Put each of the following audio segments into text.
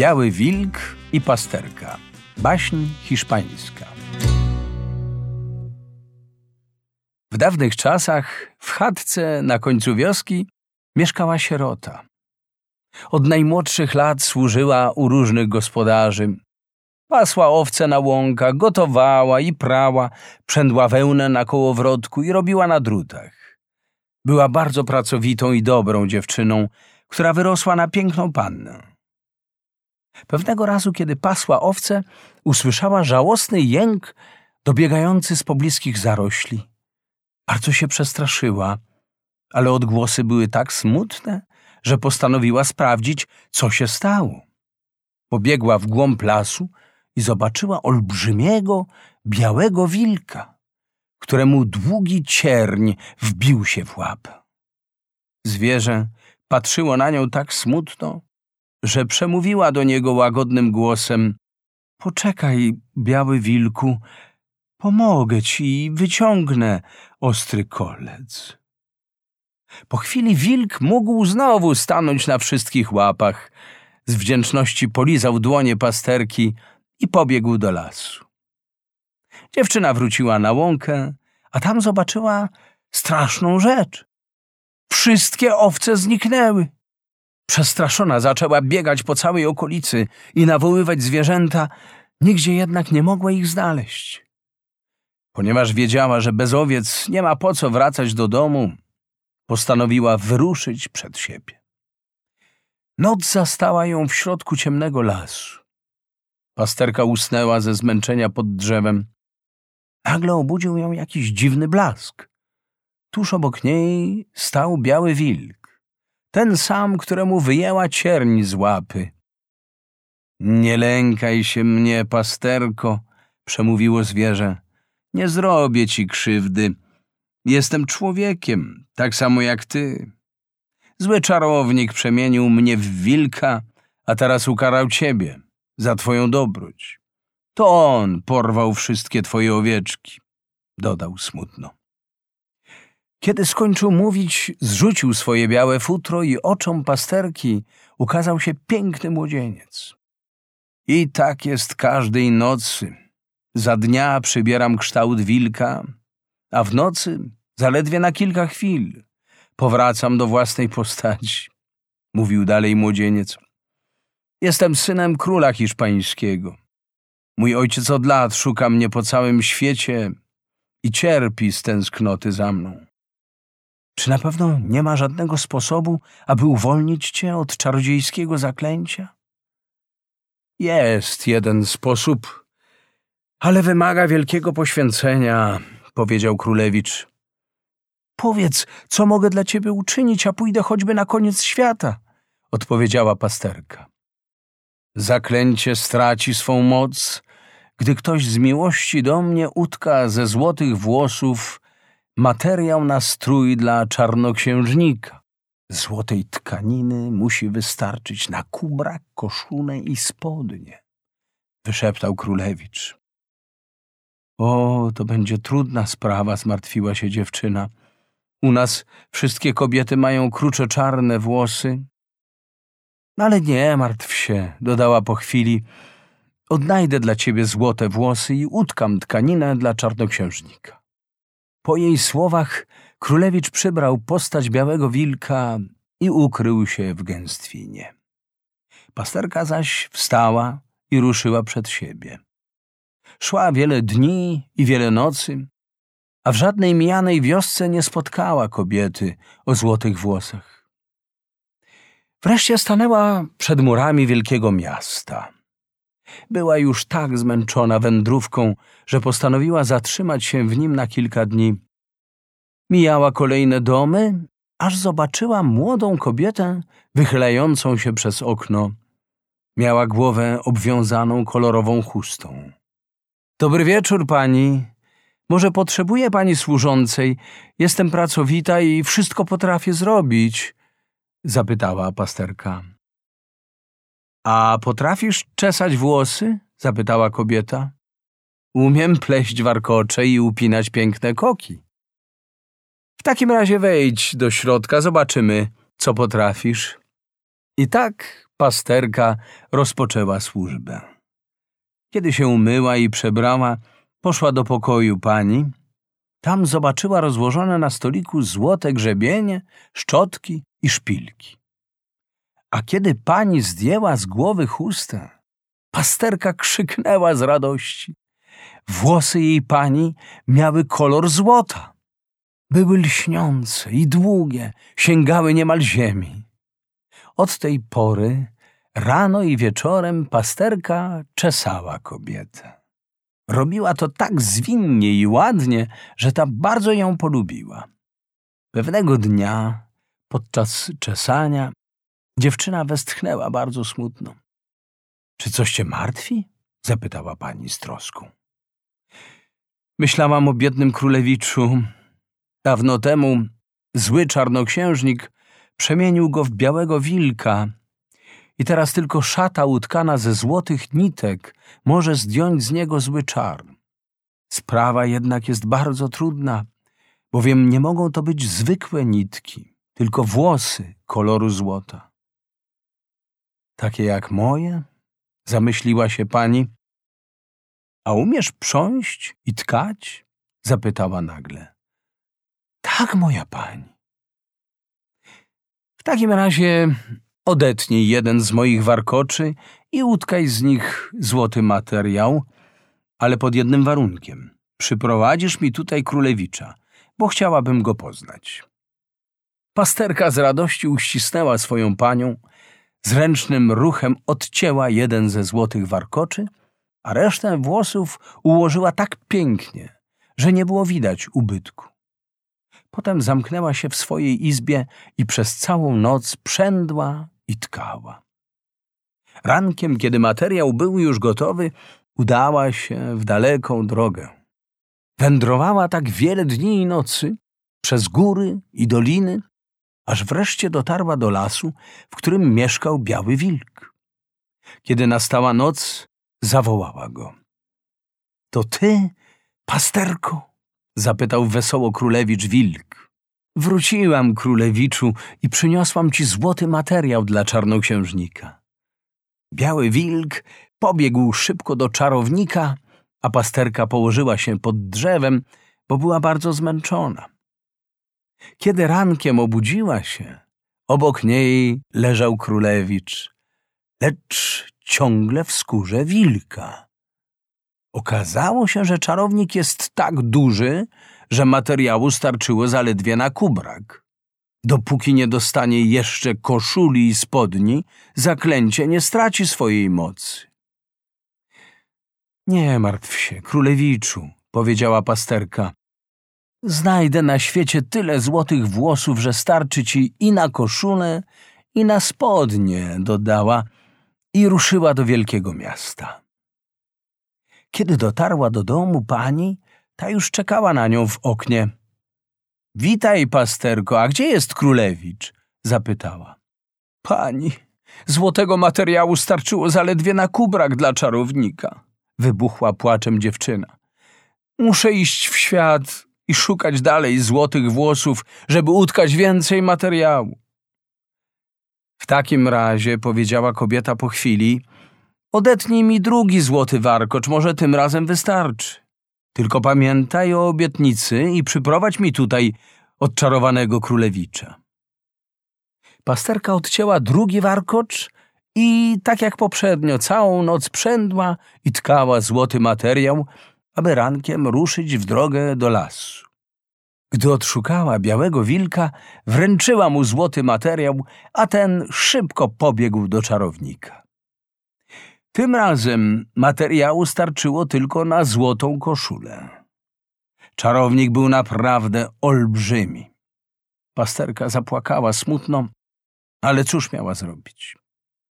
Biały wilk i pasterka. Baśń hiszpańska. W dawnych czasach w chatce na końcu wioski mieszkała sierota. Od najmłodszych lat służyła u różnych gospodarzy. Pasła owce na łąkach, gotowała i prała, przędła wełnę na kołowrotku i robiła na drutach. Była bardzo pracowitą i dobrą dziewczyną, która wyrosła na piękną pannę. Pewnego razu, kiedy pasła owce, usłyszała żałosny jęk dobiegający z pobliskich zarośli. Bardzo się przestraszyła, ale odgłosy były tak smutne, że postanowiła sprawdzić, co się stało. Pobiegła w głąb lasu i zobaczyła olbrzymiego, białego wilka, któremu długi cierń wbił się w łap. Zwierzę patrzyło na nią tak smutno, że przemówiła do niego łagodnym głosem: Poczekaj, biały wilku, pomogę ci i wyciągnę ostry kolec. Po chwili wilk mógł znowu stanąć na wszystkich łapach. Z wdzięczności polizał dłonie pasterki i pobiegł do lasu. Dziewczyna wróciła na łąkę, a tam zobaczyła straszną rzecz. Wszystkie owce zniknęły. Przestraszona zaczęła biegać po całej okolicy i nawoływać zwierzęta, nigdzie jednak nie mogła ich znaleźć. Ponieważ wiedziała, że bez owiec nie ma po co wracać do domu, postanowiła wyruszyć przed siebie. Noc zastała ją w środku ciemnego lasu. Pasterka usnęła ze zmęczenia pod drzewem. Nagle obudził ją jakiś dziwny blask. Tuż obok niej stał biały wilk, ten sam, któremu wyjęła cierń z łapy. Nie lękaj się mnie, pasterko, przemówiło zwierzę. Nie zrobię ci krzywdy. Jestem człowiekiem, tak samo jak ty. Zły czarownik przemienił mnie w wilka, a teraz ukarał ciebie za twoją dobroć. To on porwał wszystkie twoje owieczki, dodał smutno. Kiedy skończył mówić, zrzucił swoje białe futro i oczom pasterki ukazał się piękny młodzieniec. I tak jest każdej nocy. Za dnia przybieram kształt wilka, a w nocy, zaledwie na kilka chwil, powracam do własnej postaci, mówił dalej młodzieniec. Jestem synem króla hiszpańskiego. Mój ojciec od lat szuka mnie po całym świecie i cierpi z tęsknoty za mną. Czy na pewno nie ma żadnego sposobu, aby uwolnić cię od czarodziejskiego zaklęcia? Jest jeden sposób, ale wymaga wielkiego poświęcenia, powiedział królewicz. Powiedz, co mogę dla ciebie uczynić, a pójdę choćby na koniec świata, odpowiedziała pasterka. Zaklęcie straci swą moc, gdy ktoś z miłości do mnie utka ze złotych włosów materiał na strój dla czarnoksiężnika. Złotej tkaniny musi wystarczyć na kubrak, koszulę i spodnie, wyszeptał królewicz. O, to będzie trudna sprawa, zmartwiła się dziewczyna. U nas wszystkie kobiety mają kruczo czarne włosy. No ale nie martw się, dodała po chwili. Odnajdę dla ciebie złote włosy i utkam tkaninę dla czarnoksiężnika. Po jej słowach królewicz przybrał postać białego wilka i ukrył się w gęstwinie. Pasterka zaś wstała i ruszyła przed siebie. Szła wiele dni i wiele nocy, a w żadnej mijanej wiosce nie spotkała kobiety o złotych włosach. Wreszcie stanęła przed murami wielkiego miasta. Była już tak zmęczona wędrówką, że postanowiła zatrzymać się w nim na kilka dni. Mijała kolejne domy, aż zobaczyła młodą kobietę wychylającą się przez okno. Miała głowę obwiązaną kolorową chustą. Dobry wieczór, pani. Może potrzebuje pani służącej? Jestem pracowita i wszystko potrafię zrobić, zapytała pasterka. A potrafisz czesać włosy? zapytała kobieta. Umiem pleść warkocze i upinać piękne koki. W takim razie wejdź do środka, zobaczymy, co potrafisz. I tak pasterka rozpoczęła służbę. Kiedy się umyła i przebrała, poszła do pokoju pani. Tam zobaczyła rozłożone na stoliku złote grzebienie, szczotki i szpilki. A kiedy pani zdjęła z głowy chustę, pasterka krzyknęła z radości. Włosy jej pani miały kolor złota. Były lśniące i długie, sięgały niemal ziemi. Od tej pory rano i wieczorem pasterka czesała kobietę. Robiła to tak zwinnie i ładnie, że ta bardzo ją polubiła. Pewnego dnia, podczas czesania, dziewczyna westchnęła bardzo smutno. Czy coś cię martwi? zapytała pani z troską. Myślałam o biednym królewiczu. Dawno temu zły czarnoksiężnik przemienił go w białego wilka i teraz tylko szata utkana ze złotych nitek może zdjąć z niego zły czar. Sprawa jednak jest bardzo trudna, bowiem nie mogą to być zwykłe nitki, tylko włosy koloru złota. Takie jak moje? Zamyśliła się pani. A umiesz prząść i tkać? zapytała nagle. Tak, moja pani. W takim razie odetnij jeden z moich warkoczy i utkaj z nich złoty materiał, ale pod jednym warunkiem. Przyprowadzisz mi tutaj królewicza, bo chciałabym go poznać. Pasterka z radości uścisnęła swoją panią, zręcznym ruchem odcięła jeden ze złotych warkoczy, a resztę włosów ułożyła tak pięknie, że nie było widać ubytku. Potem zamknęła się w swojej izbie i przez całą noc przędła i tkała. Rankiem, kiedy materiał był już gotowy, udała się w daleką drogę. Wędrowała tak wiele dni i nocy, przez góry i doliny, aż wreszcie dotarła do lasu, w którym mieszkał biały wilk. Kiedy nastała noc, zawołała go. To ty, pasterko? zapytał wesoło królewicz wilk. Wróciłam, królewiczu, i przyniosłam ci złoty materiał dla czarnoksiężnika. Biały wilk pobiegł szybko do czarownika, a pasterka położyła się pod drzewem, bo była bardzo zmęczona. Kiedy rankiem obudziła się, obok niej leżał królewicz, lecz ciągle w skórze wilka. Okazało się, że czarownik jest tak duży, że materiału starczyło zaledwie na kubrak. Dopóki nie dostanie jeszcze koszuli i spodni, zaklęcie nie straci swojej mocy. Nie martw się, królewiczu, powiedziała pasterka. Znajdę na świecie tyle złotych włosów, że starczy ci i na koszulę, i na spodnie, dodała i ruszyła do wielkiego miasta. Kiedy dotarła do domu pani, ta już czekała na nią w oknie. Witaj, pasterko, a gdzie jest królewicz? zapytała. Pani, złotego materiału starczyło zaledwie na kubrak dla czarownika, wybuchła płaczem dziewczyna. Muszę iść w świat i szukać dalej złotych włosów, żeby utkać więcej materiału. W takim razie, powiedziała kobieta po chwili, odetnij mi drugi złoty warkocz, może tym razem wystarczy. Tylko pamiętaj o obietnicy i przyprowadź mi tutaj odczarowanego królewicza. Pasterka odcięła drugi warkocz i, tak jak poprzednio, całą noc przędła i tkała złoty materiał, aby rankiem ruszyć w drogę do lasu. Gdy odszukała białego wilka, wręczyła mu złoty materiał, a ten szybko pobiegł do czarownika. Tym razem materiału starczyło tylko na złotą koszulę. Czarownik był naprawdę olbrzymi. Pasterka zapłakała smutno, ale cóż miała zrobić?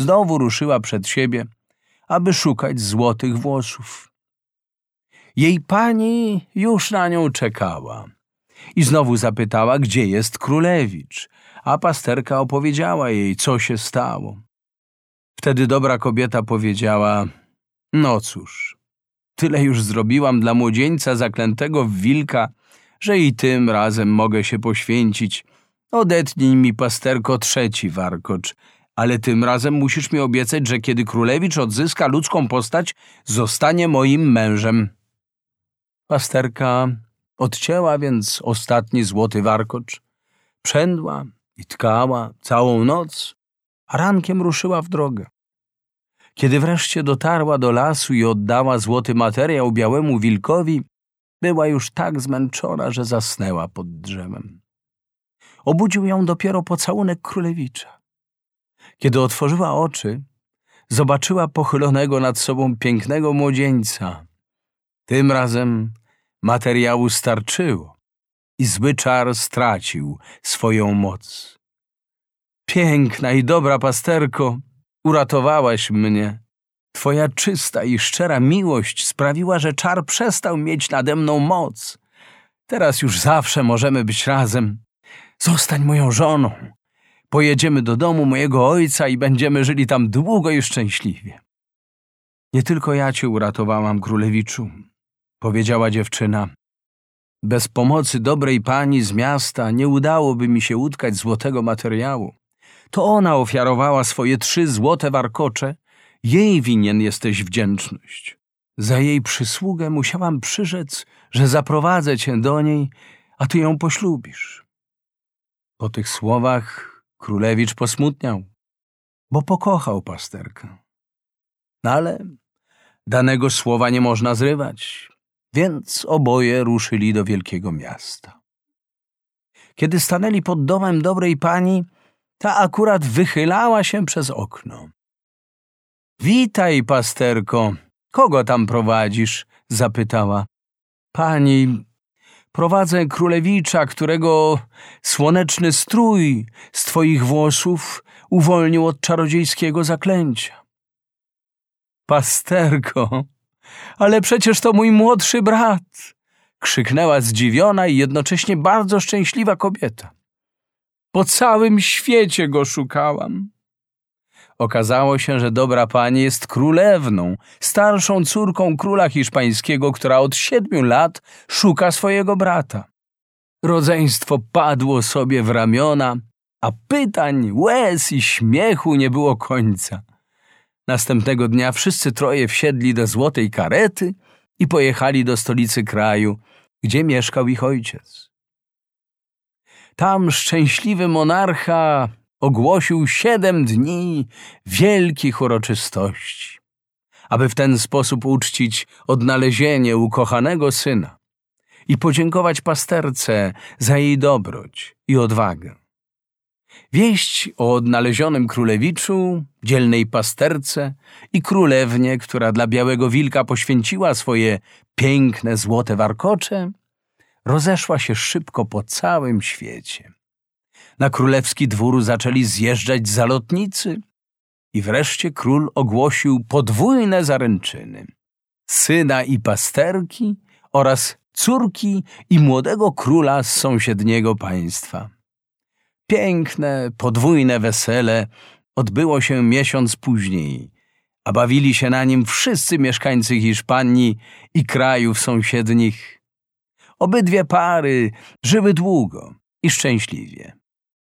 Znowu ruszyła przed siebie, aby szukać złotych włosów. Jej pani już na nią czekała i znowu zapytała, gdzie jest królewicz, a pasterka opowiedziała jej, co się stało. Wtedy dobra kobieta powiedziała: No cóż, tyle już zrobiłam dla młodzieńca zaklętego w wilka, że i tym razem mogę się poświęcić. Odetnij mi, pasterko, trzeci warkocz, ale tym razem musisz mi obiecać, że kiedy królewicz odzyska ludzką postać, zostanie moim mężem. Pasterka odcięła więc ostatni złoty warkocz, przędła i tkała całą noc, a rankiem ruszyła w drogę. Kiedy wreszcie dotarła do lasu i oddała złoty materiał białemu wilkowi, była już tak zmęczona, że zasnęła pod drzewem. Obudził ją dopiero pocałunek królewicza. Kiedy otworzyła oczy, zobaczyła pochylonego nad sobą pięknego młodzieńca. Tym razem materiału starczyło i zły czar stracił swoją moc. Piękna i dobra pasterko, uratowałaś mnie. Twoja czysta i szczera miłość sprawiła, że czar przestał mieć nade mną moc. Teraz już zawsze możemy być razem. Zostań moją żoną. Pojedziemy do domu mojego ojca i będziemy żyli tam długo i szczęśliwie. Nie tylko ja cię uratowałam, królewiczu, powiedziała dziewczyna. Bez pomocy dobrej pani z miasta nie udałoby mi się utkać złotego materiału. To ona ofiarowała swoje trzy złote warkocze. Jej winien jesteś wdzięczność. Za jej przysługę musiałam przyrzec, że zaprowadzę cię do niej, a ty ją poślubisz. Po tych słowach królewicz posmutniał, bo pokochał pasterkę. No ale danego słowa nie można zrywać, więc oboje ruszyli do wielkiego miasta. Kiedy stanęli pod domem dobrej pani, ta akurat wychylała się przez okno. Witaj, pasterko. Kogo tam prowadzisz? zapytała. Pani, prowadzę królewicza, którego słoneczny strój z twoich włosów uwolnił od czarodziejskiego zaklęcia. Pasterko, ale przecież to mój młodszy brat! krzyknęła zdziwiona i jednocześnie bardzo szczęśliwa kobieta. Po całym świecie go szukałam. Okazało się, że dobra pani jest królewną, starszą córką króla hiszpańskiego, która od siedmiu lat szuka swojego brata. Rodzeństwo padło sobie w ramiona, a pytań, łez i śmiechu nie było końca. Następnego dnia wszyscy troje wsiedli do złotej karety i pojechali do stolicy kraju, gdzie mieszkał ich ojciec. Tam szczęśliwy monarcha ogłosił siedem dni wielkich uroczystości, aby w ten sposób uczcić odnalezienie ukochanego syna i podziękować pasterce za jej dobroć i odwagę. Wieść o odnalezionym królewiczu, dzielnej pasterce i królewnie, która dla białego wilka poświęciła swoje piękne złote warkocze, rozeszła się szybko po całym świecie. Na królewski dwór zaczęli zjeżdżać zalotnicy i wreszcie król ogłosił podwójne zaręczyny. Syna i pasterki oraz córki i młodego króla z sąsiedniego państwa. Piękne, podwójne wesele odbyło się miesiąc później, a bawili się na nim wszyscy mieszkańcy Hiszpanii i krajów sąsiednich. Obydwie pary żyły długo i szczęśliwie.